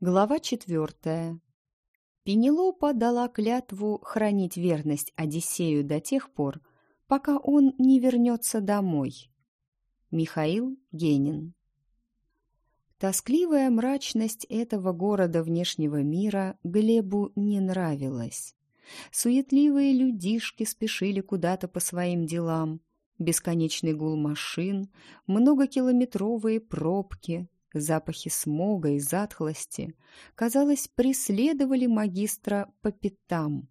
Глава четвертая. Пенелопа дала клятву хранить верность Одиссею до тех пор, пока он не вернется домой. Михаил Генин. Тоскливая мрачность этого города внешнего мира Глебу не нравилась. Суетливые людишки спешили куда-то по своим делам. Бесконечный гул машин, многокилометровые пробки, запахи смога и затхлости, казалось, преследовали магистра по пятам.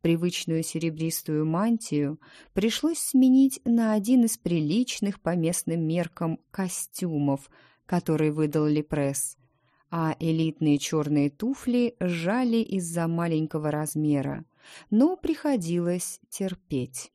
Привычную серебристую мантию пришлось сменить на один из приличных по местным меркам костюмов, который выдал Лепресс, а элитные черные туфли сжали из-за маленького размера, но приходилось терпеть.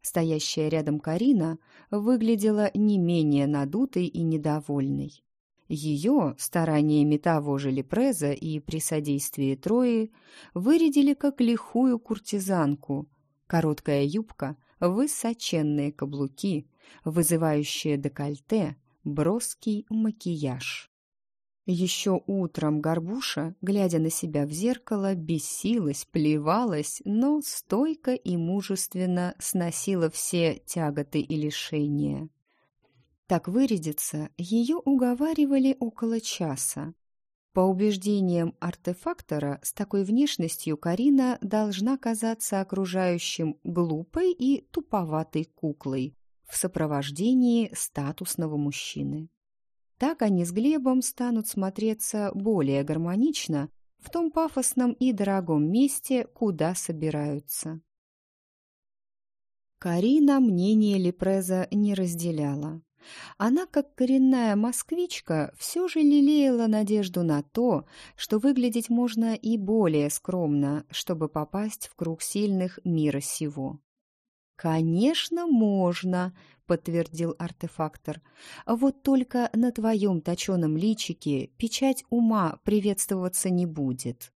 Стоящая рядом Карина выглядела не менее надутой и недовольной. Ее стараниями того же Лепреза и при содействии Трои вырядили как лихую куртизанку. Короткая юбка, высоченные каблуки, вызывающее декольте, броский макияж. Еще утром Горбуша, глядя на себя в зеркало, бесилась, плевалась, но стойко и мужественно сносила все тяготы и лишения. Так вырядиться ее уговаривали около часа. По убеждениям артефактора, с такой внешностью Карина должна казаться окружающим глупой и туповатой куклой в сопровождении статусного мужчины. Так они с Глебом станут смотреться более гармонично в том пафосном и дорогом месте, куда собираются. Карина мнение Лепреза не разделяла. Она, как коренная москвичка, все же лелеяла надежду на то, что выглядеть можно и более скромно, чтобы попасть в круг сильных мира сего. «Конечно, можно», — подтвердил артефактор. «Вот только на твоем точеном личике печать ума приветствоваться не будет».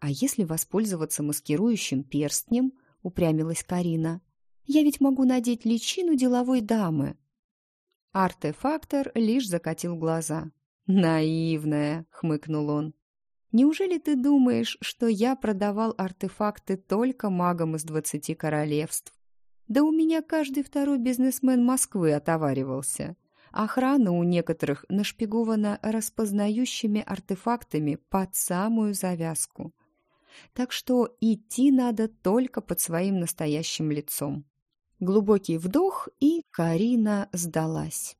«А если воспользоваться маскирующим перстнем?» — упрямилась Карина. «Я ведь могу надеть личину деловой дамы». Артефактор лишь закатил глаза. «Наивная», — хмыкнул он. «Неужели ты думаешь, что я продавал артефакты только магам из двадцати королевств? Да у меня каждый второй бизнесмен Москвы отоваривался. Охрана у некоторых нашпигована распознающими артефактами под самую завязку. Так что идти надо только под своим настоящим лицом. Глубокий вдох, и Карина сдалась.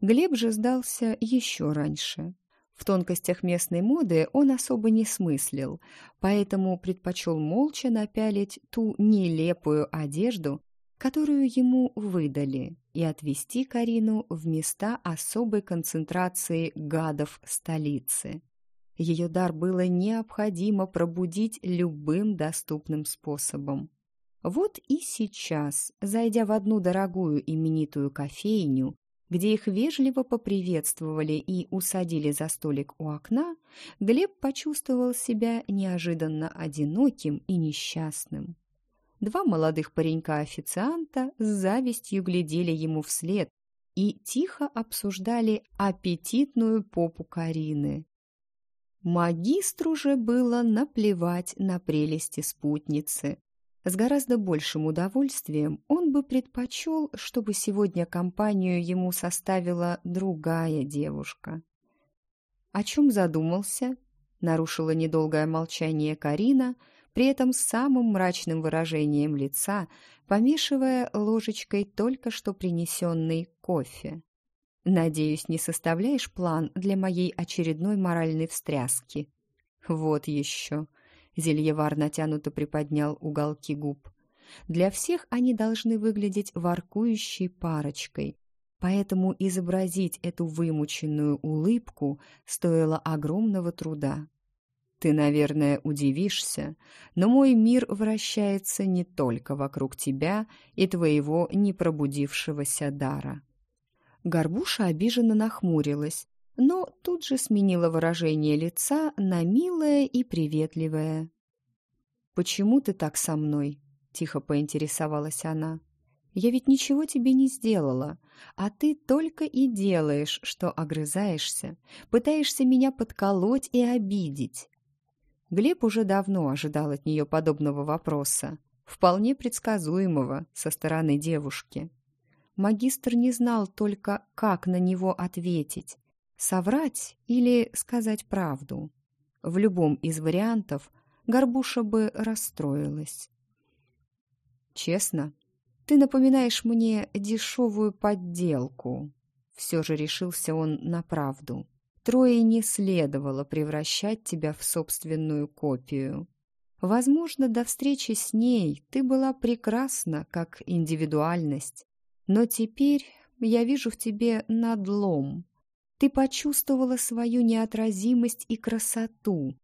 Глеб же сдался еще раньше. В тонкостях местной моды он особо не смыслил, поэтому предпочел молча напялить ту нелепую одежду, которую ему выдали, и отвезти Карину в места особой концентрации гадов столицы. Ее дар было необходимо пробудить любым доступным способом. Вот и сейчас, зайдя в одну дорогую именитую кофейню, где их вежливо поприветствовали и усадили за столик у окна, Глеб почувствовал себя неожиданно одиноким и несчастным. Два молодых паренька-официанта с завистью глядели ему вслед и тихо обсуждали аппетитную попу Карины. Магистру же было наплевать на прелести спутницы. С гораздо большим удовольствием он бы предпочел, чтобы сегодня компанию ему составила другая девушка. «О чем задумался?» — нарушила недолгое молчание Карина, при этом с самым мрачным выражением лица, помешивая ложечкой только что принесенный кофе. «Надеюсь, не составляешь план для моей очередной моральной встряски?» «Вот еще!» Зельевар натянуто приподнял уголки губ. Для всех они должны выглядеть воркующей парочкой, поэтому изобразить эту вымученную улыбку стоило огромного труда. Ты, наверное, удивишься, но мой мир вращается не только вокруг тебя и твоего непробудившегося дара. Горбуша обиженно нахмурилась, но тут же сменила выражение лица на милое и приветливое. «Почему ты так со мной?» — тихо поинтересовалась она. Я ведь ничего тебе не сделала, а ты только и делаешь, что огрызаешься, пытаешься меня подколоть и обидеть». Глеб уже давно ожидал от нее подобного вопроса, вполне предсказуемого со стороны девушки. Магистр не знал только, как на него ответить, соврать или сказать правду. В любом из вариантов Горбуша бы расстроилась. «Честно, ты напоминаешь мне дешевую подделку». Все же решился он на правду. Трое не следовало превращать тебя в собственную копию. Возможно, до встречи с ней ты была прекрасна как индивидуальность, но теперь я вижу в тебе надлом. Ты почувствовала свою неотразимость и красоту,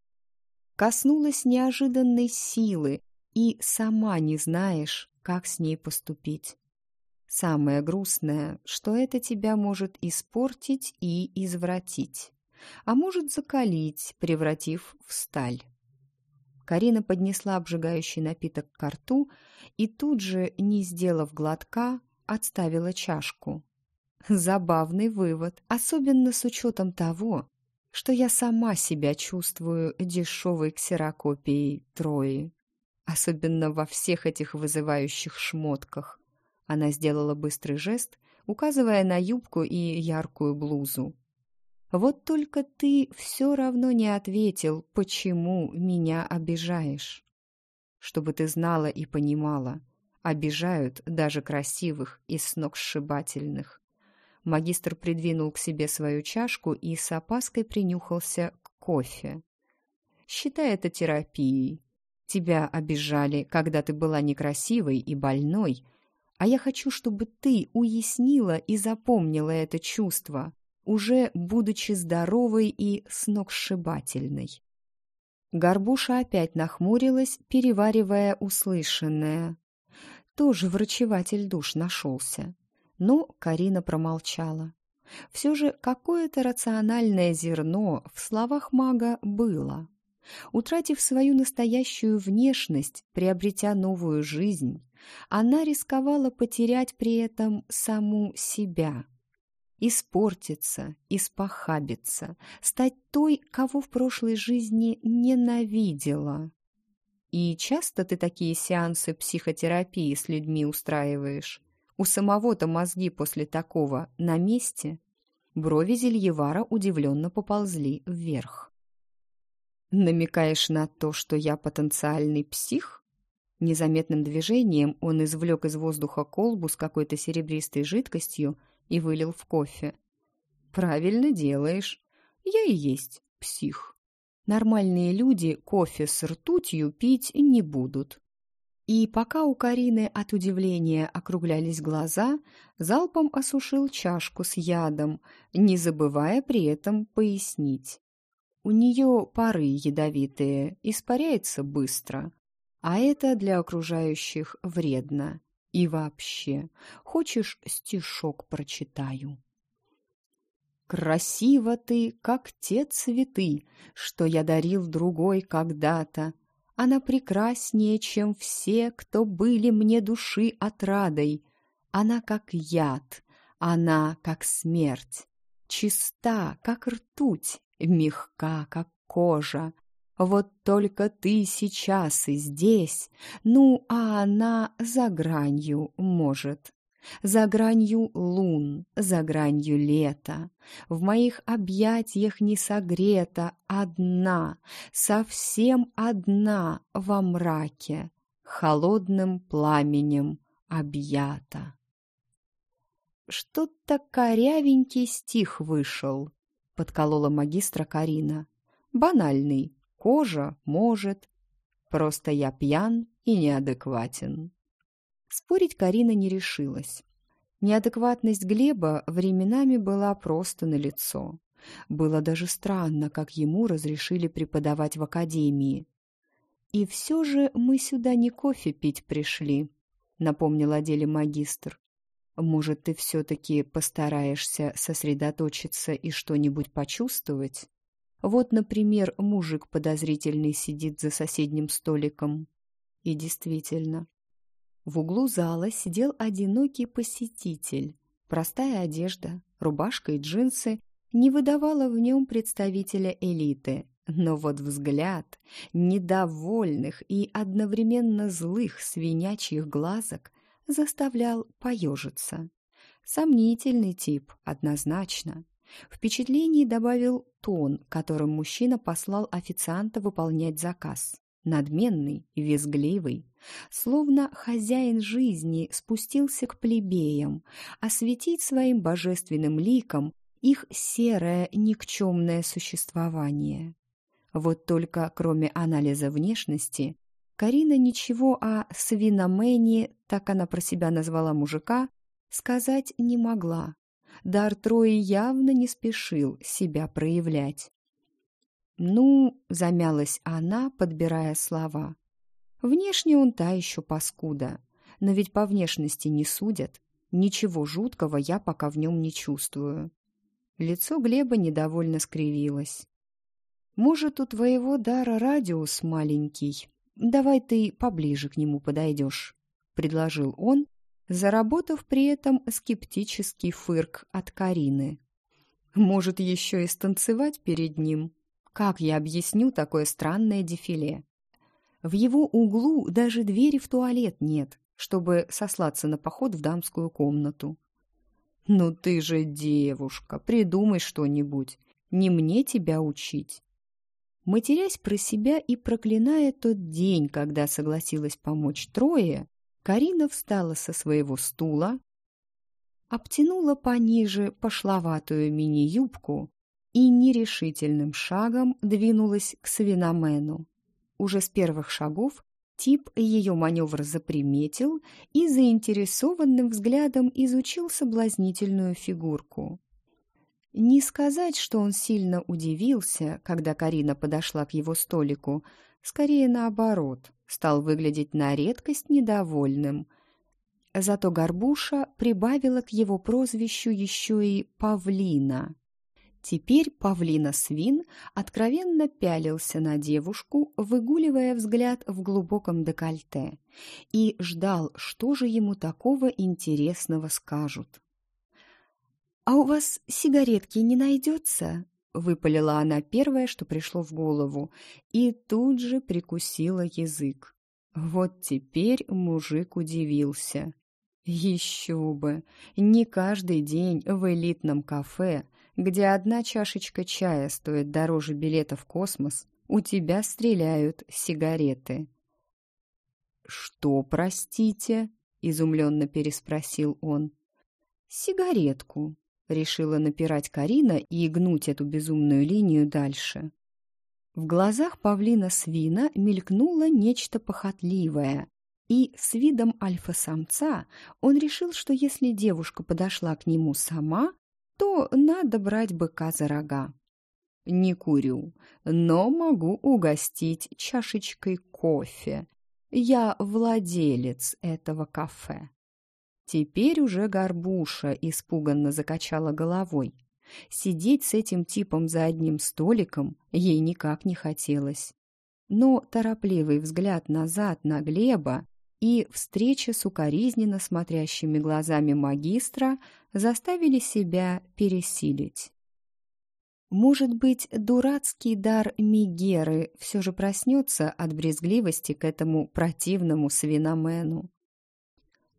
коснулась неожиданной силы и сама не знаешь, как с ней поступить. Самое грустное, что это тебя может испортить и извратить, а может закалить, превратив в сталь. Карина поднесла обжигающий напиток к рту и тут же, не сделав глотка, отставила чашку. Забавный вывод, особенно с учетом того, что я сама себя чувствую дешевой ксерокопией Трои. Особенно во всех этих вызывающих шмотках. Она сделала быстрый жест, указывая на юбку и яркую блузу. «Вот только ты все равно не ответил, почему меня обижаешь. Чтобы ты знала и понимала, обижают даже красивых и сногсшибательных. Магистр придвинул к себе свою чашку и с опаской принюхался к кофе. «Считай это терапией. Тебя обижали, когда ты была некрасивой и больной, а я хочу, чтобы ты уяснила и запомнила это чувство, уже будучи здоровой и сногсшибательной». Горбуша опять нахмурилась, переваривая услышанное. Тоже врачеватель душ нашелся. Но Карина промолчала. Все же какое-то рациональное зерно в словах мага было. Утратив свою настоящую внешность, приобретя новую жизнь, она рисковала потерять при этом саму себя. Испортиться, испохабиться, стать той, кого в прошлой жизни ненавидела. И часто ты такие сеансы психотерапии с людьми устраиваешь? У самого-то мозги после такого на месте. Брови Зельевара удивленно поползли вверх. «Намекаешь на то, что я потенциальный псих?» Незаметным движением он извлек из воздуха колбу с какой-то серебристой жидкостью и вылил в кофе. «Правильно делаешь. Я и есть псих. Нормальные люди кофе с ртутью пить не будут. И пока у Карины от удивления округлялись глаза, залпом осушил чашку с ядом, не забывая при этом пояснить. У нее пары ядовитые, испаряется быстро, а это для окружающих вредно. И вообще, хочешь, стишок прочитаю? Красиво ты, как те цветы, что я дарил другой когда-то, она прекраснее, чем все, кто были мне души отрадой. Она как яд, она как смерть. Чиста, как ртуть, мягка, как кожа. Вот только ты сейчас и здесь, ну, а она за гранью, может за гранью лун, за гранью лета. В моих объятиях не согрета одна, совсем одна во мраке, холодным пламенем объята. Что-то корявенький стих вышел, подколола магистра Карина. Банальный, кожа может. Просто я пьян и неадекватен. Спорить Карина не решилась. Неадекватность Глеба временами была просто налицо. Было даже странно, как ему разрешили преподавать в академии. «И все же мы сюда не кофе пить пришли», — напомнил о деле магистр. «Может, ты все-таки постараешься сосредоточиться и что-нибудь почувствовать? Вот, например, мужик подозрительный сидит за соседним столиком». И действительно, В углу зала сидел одинокий посетитель. Простая одежда, рубашка и джинсы не выдавала в нем представителя элиты, но вот взгляд недовольных и одновременно злых свинячьих глазок заставлял поежиться. Сомнительный тип, однозначно. Впечатлений добавил тон, которым мужчина послал официанта выполнять заказ. Надменный, визгливый, словно хозяин жизни спустился к плебеям, осветить своим божественным ликом их серое никчемное существование. Вот только кроме анализа внешности, Карина ничего о свиномене, так она про себя назвала мужика, сказать не могла. Дар Трои явно не спешил себя проявлять. «Ну», — замялась она, подбирая слова. «Внешне он та еще паскуда, но ведь по внешности не судят. Ничего жуткого я пока в нем не чувствую». Лицо Глеба недовольно скривилось. «Может, у твоего дара радиус маленький. Давай ты поближе к нему подойдешь», — предложил он, заработав при этом скептический фырк от Карины. «Может, еще и станцевать перед ним? Как я объясню такое странное дефиле? В его углу даже двери в туалет нет, чтобы сослаться на поход в дамскую комнату. «Ну ты же девушка, придумай что-нибудь, не мне тебя учить». Матерясь про себя и проклиная тот день, когда согласилась помочь Трое, Карина встала со своего стула, обтянула пониже пошловатую мини-юбку и нерешительным шагом двинулась к свиномену. Уже с первых шагов тип ее маневр заприметил и заинтересованным взглядом изучил соблазнительную фигурку. Не сказать, что он сильно удивился, когда Карина подошла к его столику, скорее наоборот, стал выглядеть на редкость недовольным. Зато Горбуша прибавила к его прозвищу еще и «Павлина». Теперь Павлина Свин откровенно пялился на девушку, выгуливая взгляд в глубоком декольте, и ждал, что же ему такого интересного скажут. «А у вас сигаретки не найдется?» — выпалила она первое, что пришло в голову, и тут же прикусила язык. Вот теперь мужик удивился. Еще бы! Не каждый день в элитном кафе, где одна чашечка чая стоит дороже билета в космос, у тебя стреляют сигареты. «Что, простите?» — изумленно переспросил он. «Сигаретку», Решила напирать Карина и гнуть эту безумную линию дальше. В глазах павлина свина мелькнуло нечто похотливое, и с видом альфа-самца он решил, что если девушка подошла к нему сама, то надо брать быка за рога. «Не курю, но могу угостить чашечкой кофе. Я владелец этого кафе». Теперь уже горбуша испуганно закачала головой. Сидеть с этим типом за одним столиком ей никак не хотелось. Но торопливый взгляд назад на Глеба и встреча с укоризненно смотрящими глазами магистра заставили себя пересилить. Может быть, дурацкий дар Мигеры все же проснется от брезгливости к этому противному свиномену.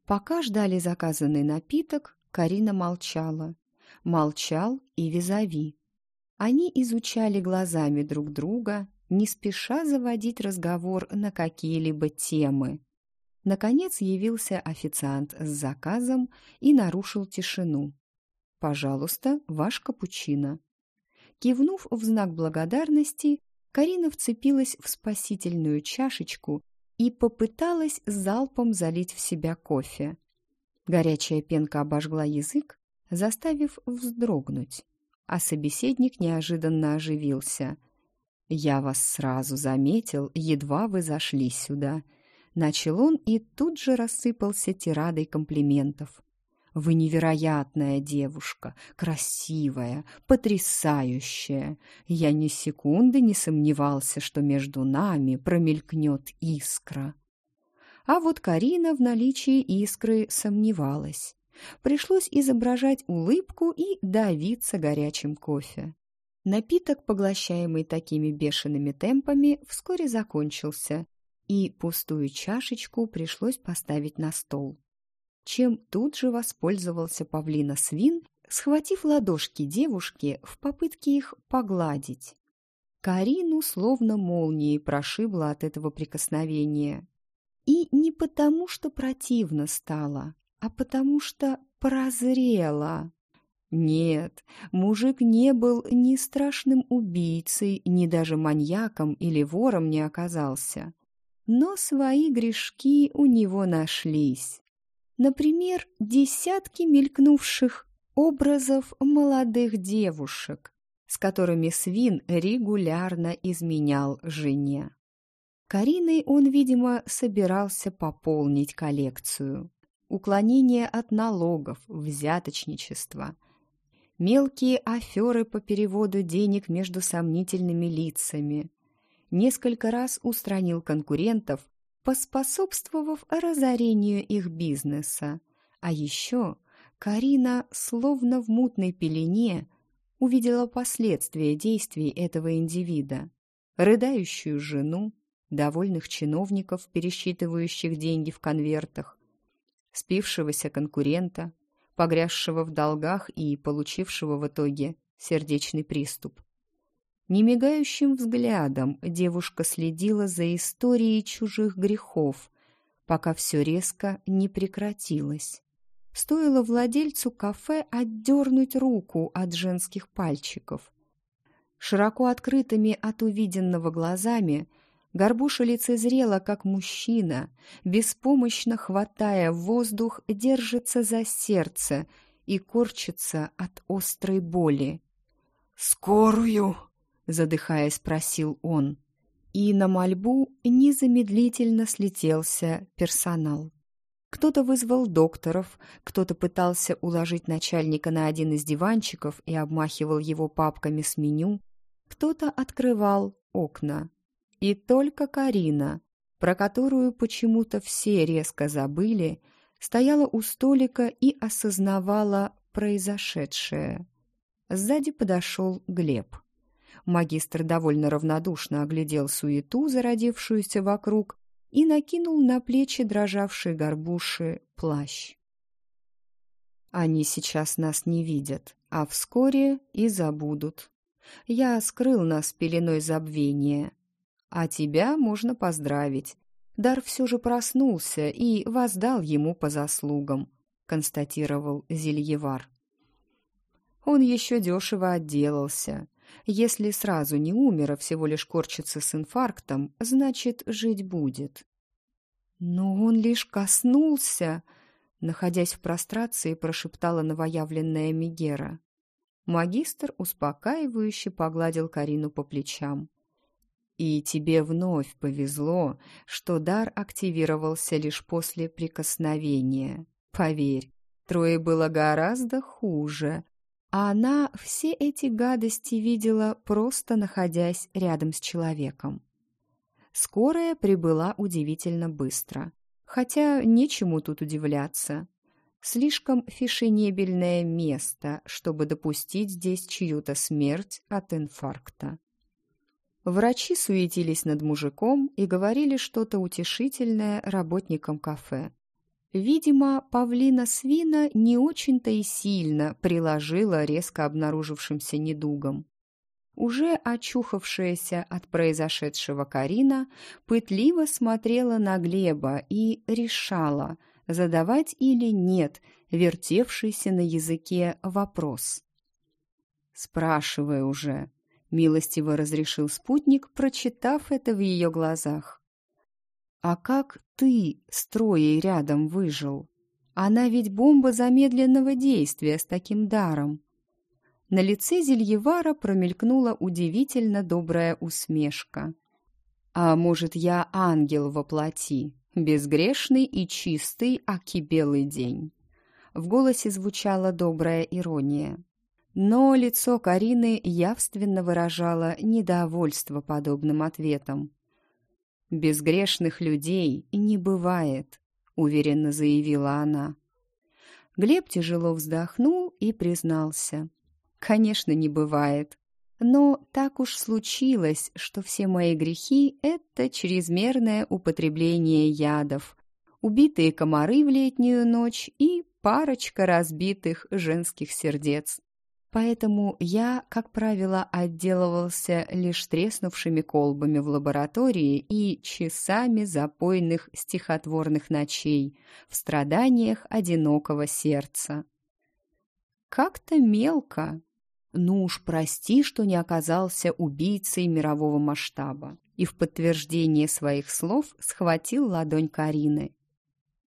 Пока ждали заказанный напиток, Карина молчала. Молчал и Визави. Они изучали глазами друг друга, не спеша заводить разговор на какие-либо темы. Наконец явился официант с заказом и нарушил тишину. «Пожалуйста, ваш капучино». Кивнув в знак благодарности, Карина вцепилась в спасительную чашечку и попыталась залпом залить в себя кофе. Горячая пенка обожгла язык, заставив вздрогнуть, а собеседник неожиданно оживился. «Я вас сразу заметил, едва вы зашли сюда», — начал он и тут же рассыпался тирадой комплиментов. Вы невероятная девушка, красивая, потрясающая. Я ни секунды не сомневался, что между нами промелькнет искра. А вот Карина в наличии искры сомневалась. Пришлось изображать улыбку и давиться горячим кофе. Напиток, поглощаемый такими бешеными темпами, вскоре закончился, и пустую чашечку пришлось поставить на стол. Чем тут же воспользовался павлина свин, схватив ладошки девушки в попытке их погладить. Карину словно молнией прошибло от этого прикосновения. И не потому, что противно стало, а потому что прозрела. Нет, мужик не был ни страшным убийцей, ни даже маньяком или вором не оказался. Но свои грешки у него нашлись. Например, десятки мелькнувших образов молодых девушек, с которыми свин регулярно изменял жене. Кариной он, видимо, собирался пополнить коллекцию. Уклонение от налогов, взяточничество – мелкие аферы по переводу денег между сомнительными лицами. Несколько раз устранил конкурентов, поспособствовав разорению их бизнеса. А еще Карина, словно в мутной пелене, увидела последствия действий этого индивида. Рыдающую жену, довольных чиновников, пересчитывающих деньги в конвертах, спившегося конкурента, погрязшего в долгах и получившего в итоге сердечный приступ. Немигающим взглядом девушка следила за историей чужих грехов, пока все резко не прекратилось. Стоило владельцу кафе отдернуть руку от женских пальчиков. Широко открытыми от увиденного глазами – Горбуша лицезрела, как мужчина, беспомощно хватая воздух, держится за сердце и корчится от острой боли. «Скорую!» — задыхаясь, спросил он. И на мольбу незамедлительно слетелся персонал. Кто-то вызвал докторов, кто-то пытался уложить начальника на один из диванчиков и обмахивал его папками с меню, кто-то открывал окна. И только Карина, про которую почему-то все резко забыли, стояла у столика и осознавала произошедшее. Сзади подошел Глеб. Магистр довольно равнодушно оглядел суету, зародившуюся вокруг, и накинул на плечи дрожавшей горбуши плащ. Они сейчас нас не видят, а вскоре и забудут. Я скрыл нас пеленой забвения, а тебя можно поздравить. Дар все же проснулся и воздал ему по заслугам, констатировал Зельевар. Он еще дешево отделался. Если сразу не умер, а всего лишь корчится с инфарктом, значит, жить будет. Но он лишь коснулся, находясь в прострации, прошептала новоявленная Мегера. Магистр успокаивающе погладил Карину по плечам. И тебе вновь повезло, что дар активировался лишь после прикосновения. Поверь, Трое было гораздо хуже. А она все эти гадости видела, просто находясь рядом с человеком. Скорая прибыла удивительно быстро. Хотя нечему тут удивляться. Слишком фешенебельное место, чтобы допустить здесь чью-то смерть от инфаркта. Врачи суетились над мужиком и говорили что-то утешительное работникам кафе. Видимо, павлина свина не очень-то и сильно приложила резко обнаружившимся недугом. Уже очухавшаяся от произошедшего Карина пытливо смотрела на Глеба и решала, задавать или нет вертевшийся на языке вопрос. «Спрашивай уже», милостиво разрешил спутник, прочитав это в ее глазах. «А как ты с Троей рядом выжил? Она ведь бомба замедленного действия с таким даром». На лице Зельевара промелькнула удивительно добрая усмешка. «А может, я ангел во плоти, безгрешный и чистый, аки белый день?» В голосе звучала добрая ирония. Но лицо Карины явственно выражало недовольство подобным ответом. Безгрешных людей не бывает», — уверенно заявила она. Глеб тяжело вздохнул и признался. «Конечно, не бывает. Но так уж случилось, что все мои грехи — это чрезмерное употребление ядов, убитые комары в летнюю ночь и парочка разбитых женских сердец. Поэтому я, как правило, отделывался лишь треснувшими колбами в лаборатории и часами запойных стихотворных ночей в страданиях одинокого сердца. Как-то мелко. Ну уж прости, что не оказался убийцей мирового масштаба. И в подтверждение своих слов схватил ладонь Карины.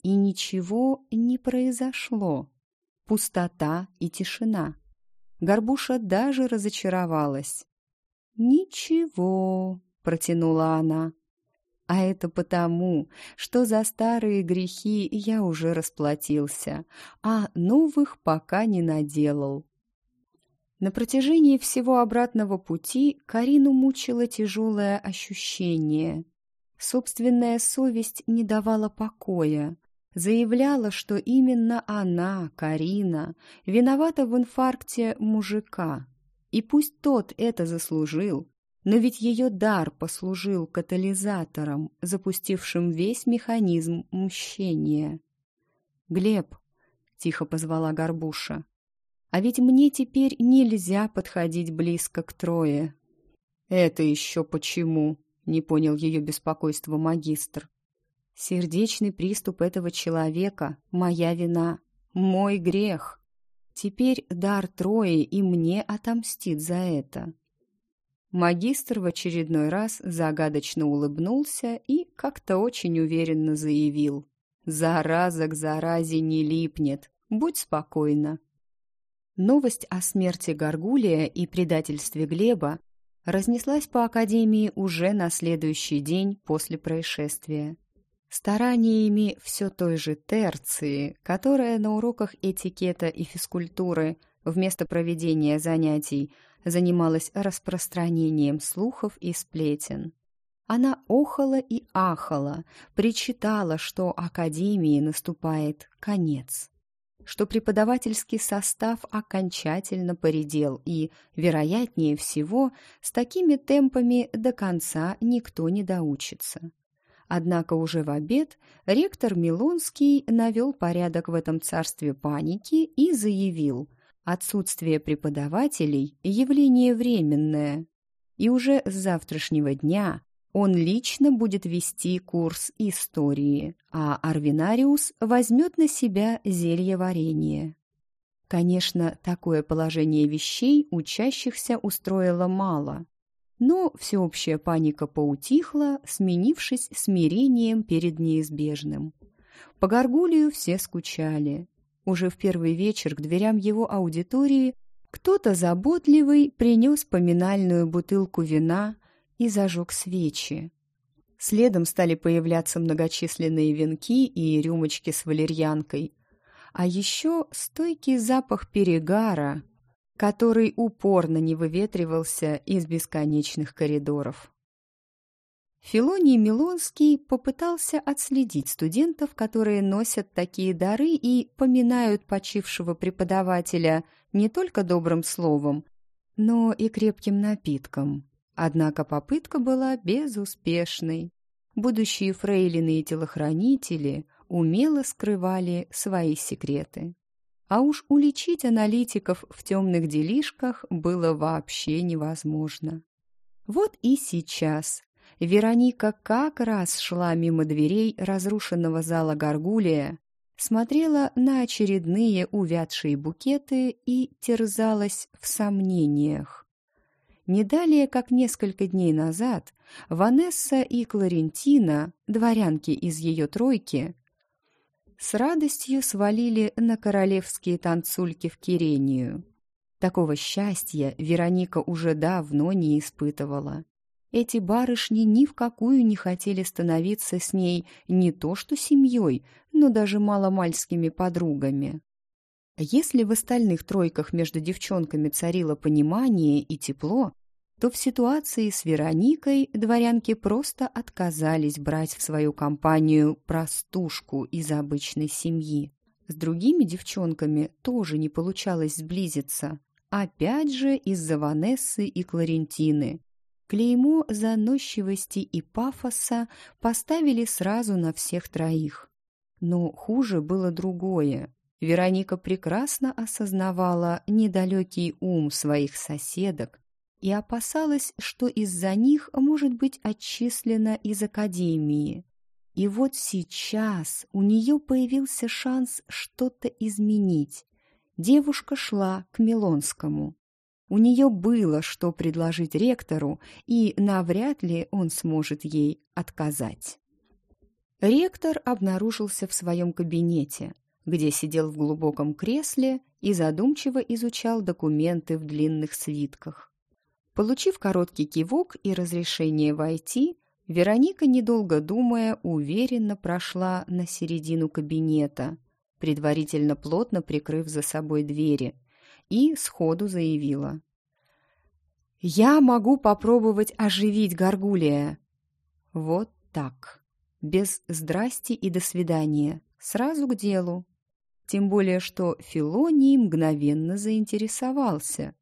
И ничего не произошло. Пустота и тишина. Горбуша даже разочаровалась. «Ничего», — протянула она. «А это потому, что за старые грехи я уже расплатился, а новых пока не наделал». На протяжении всего обратного пути Карину мучило тяжелое ощущение. Собственная совесть не давала покоя заявляла, что именно она, Карина, виновата в инфаркте мужика. И пусть тот это заслужил, но ведь ее дар послужил катализатором, запустившим весь механизм мщения. «Глеб», — тихо позвала Горбуша, — «а ведь мне теперь нельзя подходить близко к Трое». «Это еще почему?» — не понял ее беспокойство магистр. Сердечный приступ этого человека — моя вина, мой грех. Теперь дар Трои и мне отомстит за это. Магистр в очередной раз загадочно улыбнулся и как-то очень уверенно заявил. «Зараза к заразе не липнет. Будь спокойна». Новость о смерти Гаргулия и предательстве Глеба разнеслась по Академии уже на следующий день после происшествия стараниями все той же терции, которая на уроках этикета и физкультуры вместо проведения занятий занималась распространением слухов и сплетен. Она охала и ахала, причитала, что Академии наступает конец, что преподавательский состав окончательно поредел и, вероятнее всего, с такими темпами до конца никто не доучится. Однако уже в обед ректор Милонский навел порядок в этом царстве паники и заявил, отсутствие преподавателей – явление временное. И уже с завтрашнего дня он лично будет вести курс истории, а Арвинариус возьмет на себя зелье варенье. Конечно, такое положение вещей учащихся устроило мало. Но всеобщая паника поутихла, сменившись смирением перед неизбежным. По Гаргулию все скучали. Уже в первый вечер к дверям его аудитории кто-то заботливый принес поминальную бутылку вина и зажег свечи. Следом стали появляться многочисленные венки и рюмочки с валерьянкой. А еще стойкий запах перегара, который упорно не выветривался из бесконечных коридоров. Филоний Милонский попытался отследить студентов, которые носят такие дары и поминают почившего преподавателя не только добрым словом, но и крепким напитком. Однако попытка была безуспешной. Будущие фрейлины и телохранители умело скрывали свои секреты. А уж уличить аналитиков в темных делишках было вообще невозможно. Вот и сейчас Вероника как раз шла мимо дверей разрушенного зала Гаргулия, смотрела на очередные увядшие букеты и терзалась в сомнениях. Не далее, как несколько дней назад, Ванесса и Кларентина, дворянки из ее тройки, с радостью свалили на королевские танцульки в Кирению. Такого счастья Вероника уже давно не испытывала. Эти барышни ни в какую не хотели становиться с ней не то что семьей, но даже маломальскими подругами. Если в остальных тройках между девчонками царило понимание и тепло, то в ситуации с Вероникой дворянки просто отказались брать в свою компанию простушку из обычной семьи. С другими девчонками тоже не получалось сблизиться. Опять же из-за Ванессы и Кларентины. Клеймо заносчивости и пафоса поставили сразу на всех троих. Но хуже было другое. Вероника прекрасно осознавала недалекий ум своих соседок и опасалась, что из-за них может быть отчислена из академии. И вот сейчас у нее появился шанс что-то изменить. Девушка шла к Милонскому. У нее было что предложить ректору, и навряд ли он сможет ей отказать. Ректор обнаружился в своем кабинете, где сидел в глубоком кресле и задумчиво изучал документы в длинных свитках. Получив короткий кивок и разрешение войти, Вероника, недолго думая, уверенно прошла на середину кабинета, предварительно плотно прикрыв за собой двери, и сходу заявила. «Я могу попробовать оживить Гаргулия». Вот так, без «здрасти» и «до свидания», сразу к делу. Тем более, что Филоний мгновенно заинтересовался.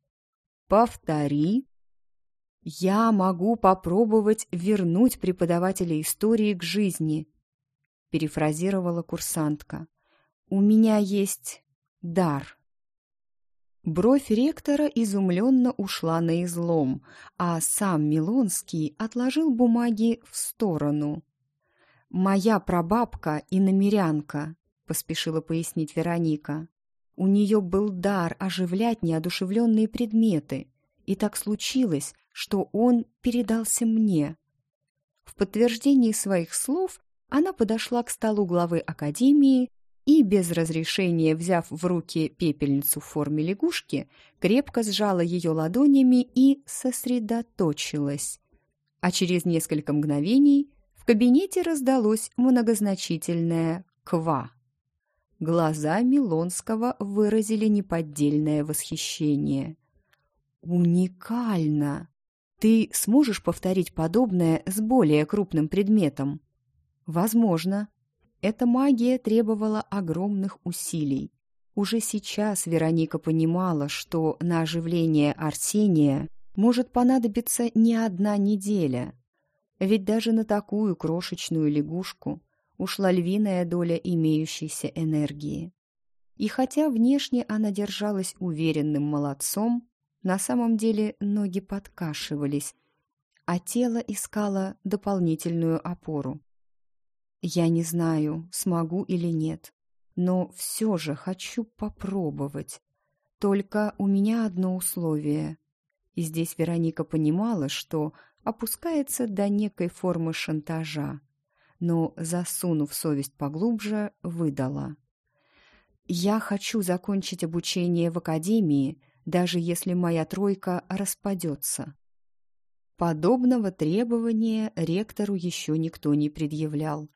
«Повтори», «Я могу попробовать вернуть преподавателя истории к жизни», перефразировала курсантка. «У меня есть дар». Бровь ректора изумленно ушла на излом, а сам Милонский отложил бумаги в сторону. «Моя прабабка и намерянка», — поспешила пояснить Вероника. «У нее был дар оживлять неодушевленные предметы, и так случилось, что он передался мне. В подтверждении своих слов она подошла к столу главы академии и, без разрешения взяв в руки пепельницу в форме лягушки, крепко сжала ее ладонями и сосредоточилась. А через несколько мгновений в кабинете раздалось многозначительное «ква». Глаза Милонского выразили неподдельное восхищение. «Уникально!» Ты сможешь повторить подобное с более крупным предметом? Возможно. Эта магия требовала огромных усилий. Уже сейчас Вероника понимала, что на оживление Арсения может понадобиться не одна неделя. Ведь даже на такую крошечную лягушку ушла львиная доля имеющейся энергии. И хотя внешне она держалась уверенным молодцом, на самом деле ноги подкашивались, а тело искало дополнительную опору. Я не знаю, смогу или нет, но все же хочу попробовать. Только у меня одно условие. И здесь Вероника понимала, что опускается до некой формы шантажа, но, засунув совесть поглубже, выдала. «Я хочу закончить обучение в академии», даже если моя тройка распадется. Подобного требования ректору еще никто не предъявлял.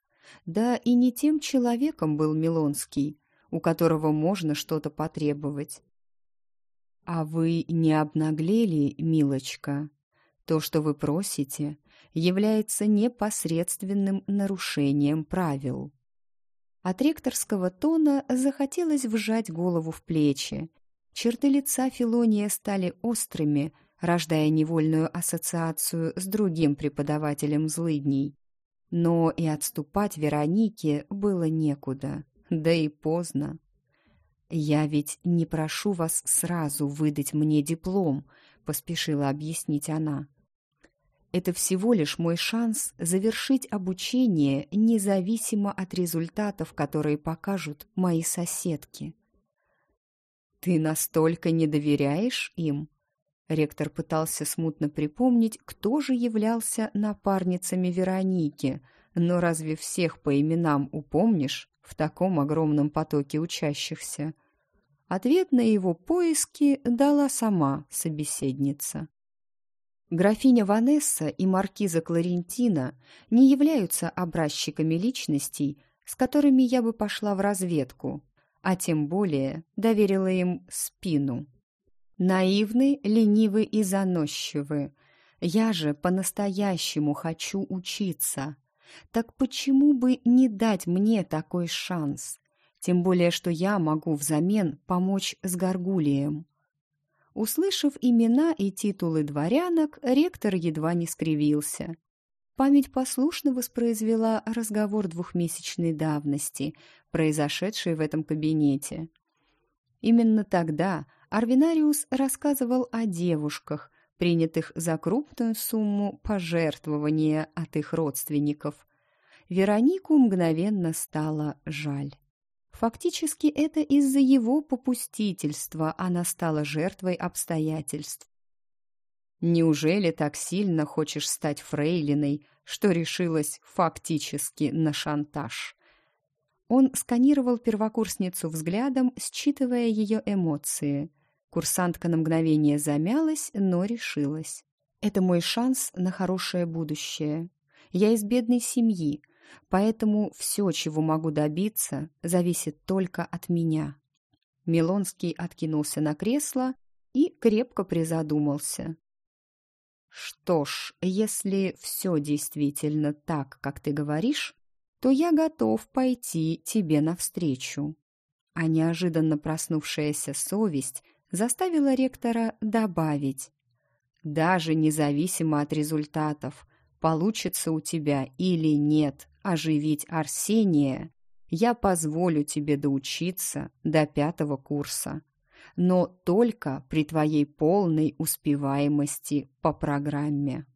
Да и не тем человеком был Милонский, у которого можно что-то потребовать. «А вы не обнаглели, милочка? То, что вы просите, является непосредственным нарушением правил». От ректорского тона захотелось вжать голову в плечи Черты лица Филония стали острыми, рождая невольную ассоциацию с другим преподавателем злыдней. Но и отступать Веронике было некуда, да и поздно. «Я ведь не прошу вас сразу выдать мне диплом», — поспешила объяснить она. «Это всего лишь мой шанс завершить обучение независимо от результатов, которые покажут мои соседки». «Ты настолько не доверяешь им?» Ректор пытался смутно припомнить, кто же являлся напарницами Вероники, но разве всех по именам упомнишь в таком огромном потоке учащихся? Ответ на его поиски дала сама собеседница. Графиня Ванесса и маркиза Кларентина не являются образчиками личностей, с которыми я бы пошла в разведку, а тем более доверила им спину. Наивны, ленивы и заносчивы, Я же по-настоящему хочу учиться. Так почему бы не дать мне такой шанс? Тем более, что я могу взамен помочь с Гаргулием. Услышав имена и титулы дворянок, ректор едва не скривился. Память послушно воспроизвела разговор двухмесячной давности, произошедший в этом кабинете. Именно тогда Арвинариус рассказывал о девушках, принятых за крупную сумму пожертвования от их родственников. Веронику мгновенно стало жаль. Фактически это из-за его попустительства она стала жертвой обстоятельств. Неужели так сильно хочешь стать фрейлиной, что решилась фактически на шантаж? Он сканировал первокурсницу взглядом, считывая ее эмоции. Курсантка на мгновение замялась, но решилась. «Это мой шанс на хорошее будущее. Я из бедной семьи, Поэтому все, чего могу добиться, зависит только от меня. Милонский откинулся на кресло и крепко призадумался. «Что ж, если все действительно так, как ты говоришь, то я готов пойти тебе навстречу». А неожиданно проснувшаяся совесть заставила ректора добавить. «Даже независимо от результатов, получится у тебя или нет, оживить Арсения, я позволю тебе доучиться до пятого курса, но только при твоей полной успеваемости по программе».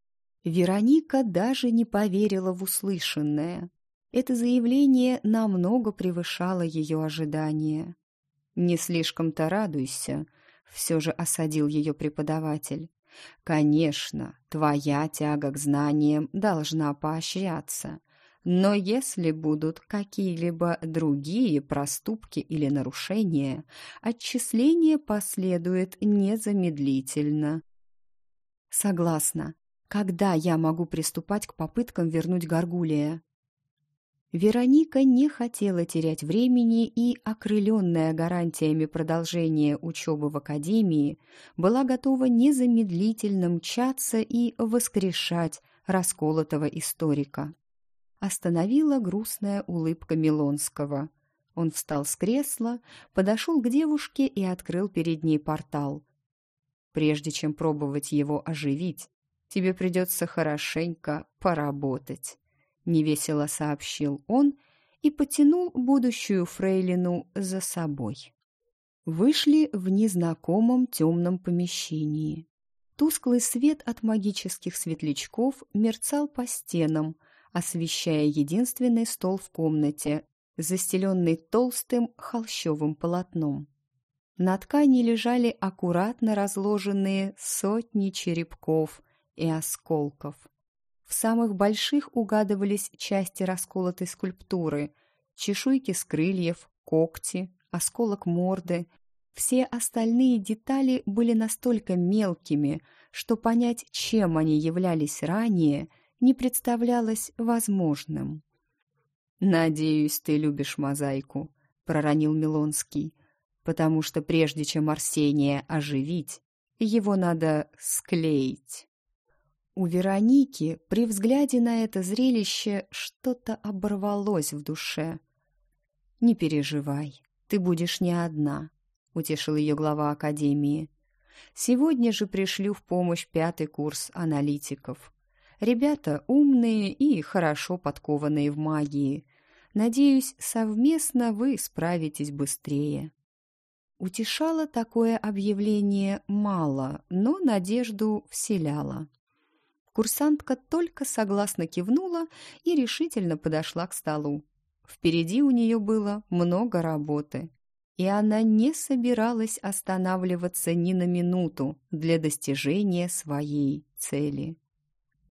Вероника даже не поверила в услышанное. Это заявление намного превышало ее ожидания. «Не слишком-то радуйся», — все же осадил ее преподаватель. «Конечно, твоя тяга к знаниям должна поощряться, но если будут какие-либо другие проступки или нарушения, отчисление последует незамедлительно. Согласна. Когда я могу приступать к попыткам вернуть Гаргулия? Вероника не хотела терять времени и, окрыленная гарантиями продолжения учебы в академии, была готова незамедлительно мчаться и воскрешать расколотого историка остановила грустная улыбка Милонского. Он встал с кресла, подошел к девушке и открыл перед ней портал. «Прежде чем пробовать его оживить, тебе придется хорошенько поработать», — невесело сообщил он и потянул будущую фрейлину за собой. Вышли в незнакомом темном помещении. Тусклый свет от магических светлячков мерцал по стенам — освещая единственный стол в комнате, застеленный толстым холщовым полотном. На ткани лежали аккуратно разложенные сотни черепков и осколков. В самых больших угадывались части расколотой скульптуры, чешуйки с крыльев, когти, осколок морды. Все остальные детали были настолько мелкими, что понять, чем они являлись ранее – не представлялось возможным. «Надеюсь, ты любишь мозаику», — проронил Милонский, «потому что прежде чем Арсения оживить, его надо склеить». У Вероники при взгляде на это зрелище что-то оборвалось в душе. «Не переживай, ты будешь не одна», — утешил ее глава Академии. «Сегодня же пришлю в помощь пятый курс аналитиков. Ребята умные и хорошо подкованные в магии. Надеюсь, совместно вы справитесь быстрее. Утешало такое объявление мало, но надежду вселяло. Курсантка только согласно кивнула и решительно подошла к столу. Впереди у нее было много работы, и она не собиралась останавливаться ни на минуту для достижения своей цели.